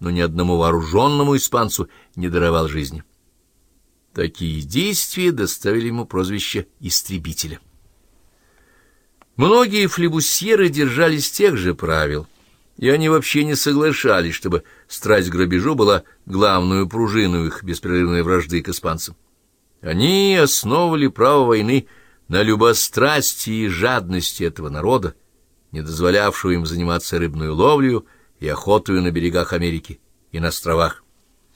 но ни одному вооруженному испанцу не даровал жизни. Такие действия доставили ему прозвище «истребителя». Многие флебусьеры держались тех же правил, и они вообще не соглашались, чтобы страсть к грабежу была главную пружину их беспрерывной вражды к испанцам. Они основывали право войны на любострастии и жадности этого народа, не дозволявшего им заниматься рыбной ловлей и охотой на берегах Америки и на островах,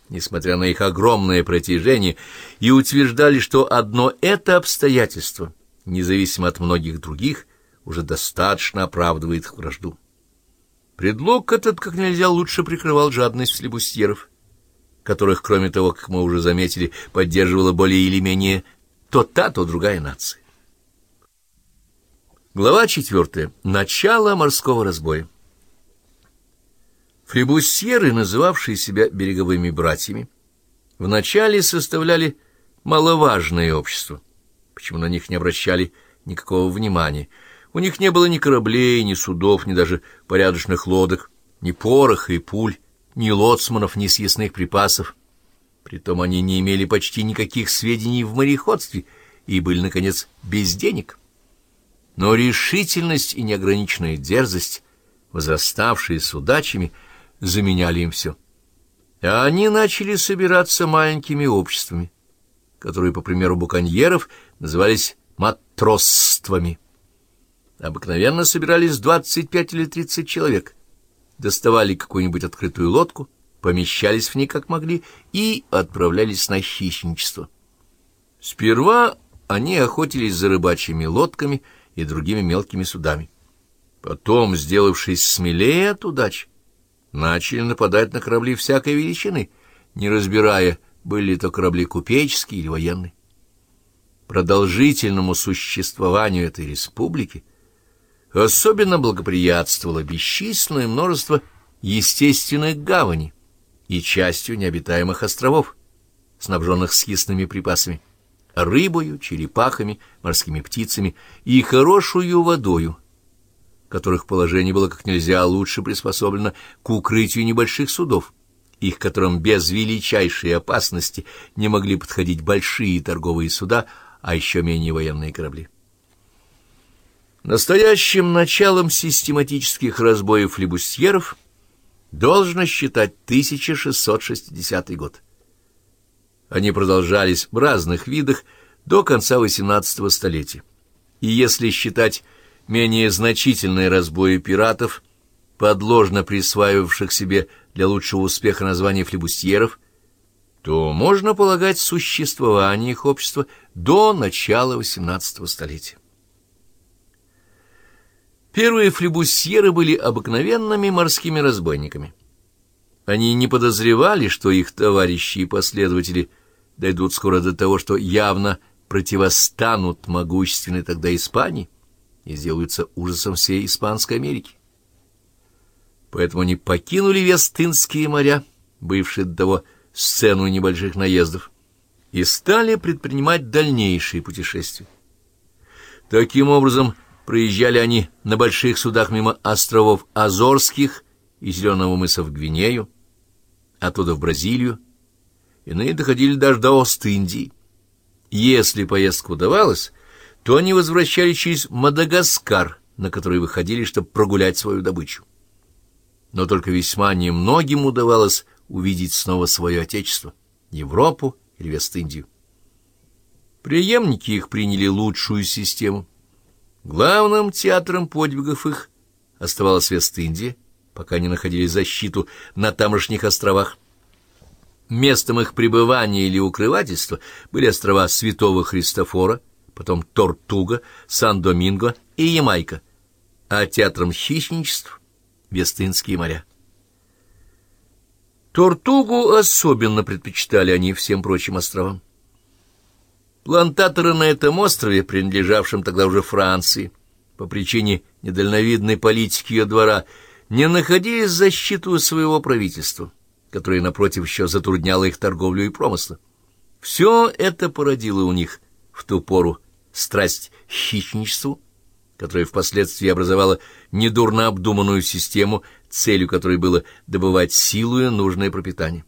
несмотря на их огромное протяжение, и утверждали, что одно это обстоятельство, независимо от многих других, уже достаточно оправдывает их вражду. Предлог этот как нельзя лучше прикрывал жадность флебустьеров, которых, кроме того, как мы уже заметили, поддерживала более или менее то та, то другая нация. Глава четвертая. Начало морского разбоя. Флебусьеры, называвшие себя береговыми братьями, вначале составляли маловажное общество, почему на них не обращали никакого внимания. У них не было ни кораблей, ни судов, ни даже порядочных лодок, ни пороха и пуль, ни лоцманов, ни съестных припасов. Притом они не имели почти никаких сведений в мореходстве и были, наконец, без денег. Но решительность и неограниченная дерзость, возраставшие с удачами, заменяли им все. А они начали собираться маленькими обществами, которые, по примеру буконьеров, назывались матросствами. Обыкновенно собирались двадцать пять или тридцать человек, доставали какую-нибудь открытую лодку, помещались в ней как могли и отправлялись на хищничество. Сперва они охотились за рыбачьими лодками и другими мелкими судами. Потом, сделавшись смелее от удач, начали нападать на корабли всякой величины, не разбирая, были ли то корабли купеческие или военные. Продолжительному существованию этой республики особенно благоприятствовало бесчисленное множество естественных гаваней и частью необитаемых островов, снабженных съестными припасами, рыбою, черепахами, морскими птицами и хорошую водою, которых положение было как нельзя лучше приспособлено к укрытию небольших судов, их которым без величайшей опасности не могли подходить большие торговые суда, а еще менее военные корабли. Настоящим началом систематических разбоев флебустьеров должно считать 1660 год. Они продолжались в разных видах до конца XVIII столетия. И если считать менее значительные разбои пиратов, подложно присваивавших себе для лучшего успеха название флебустьеров, то можно полагать существование их общества до начала XVIII столетия. Первые флебусьеры были обыкновенными морскими разбойниками. Они не подозревали, что их товарищи и последователи дойдут скоро до того, что явно противостанут могущественной тогда Испании и сделаются ужасом всей Испанской Америки. Поэтому они покинули Вестынские моря, бывшие до того сцену небольших наездов, и стали предпринимать дальнейшие путешествия. Таким образом, Проезжали они на больших судах мимо островов Азорских и Зеленого мыса в Гвинею, оттуда в Бразилию. Иные доходили даже до Ост-Индии. Если поездка удавалась, то они возвращались через Мадагаскар, на который выходили, чтобы прогулять свою добычу. Но только весьма немногим удавалось увидеть снова свое отечество, Европу или Вест-Индию. Приемники их приняли лучшую систему — Главным театром подвигов их оставалась Вест-Индия, пока не находили защиту на тамошних островах. Местом их пребывания или укрывательства были острова Святого Христофора, потом Тортуга, Сан-Доминго и Ямайка, а театром хищничеств — Вестынские моря. Тортугу особенно предпочитали они всем прочим островам. Плантаторы на этом острове, принадлежавшем тогда уже Франции, по причине недальновидной политики ее двора, не находили защиту своего правительства, которое, напротив, еще затрудняло их торговлю и промысла. Все это породило у них в ту пору страсть к хищничеству, которая впоследствии образовала недурно обдуманную систему целью которой было добывать силу и нужное пропитание.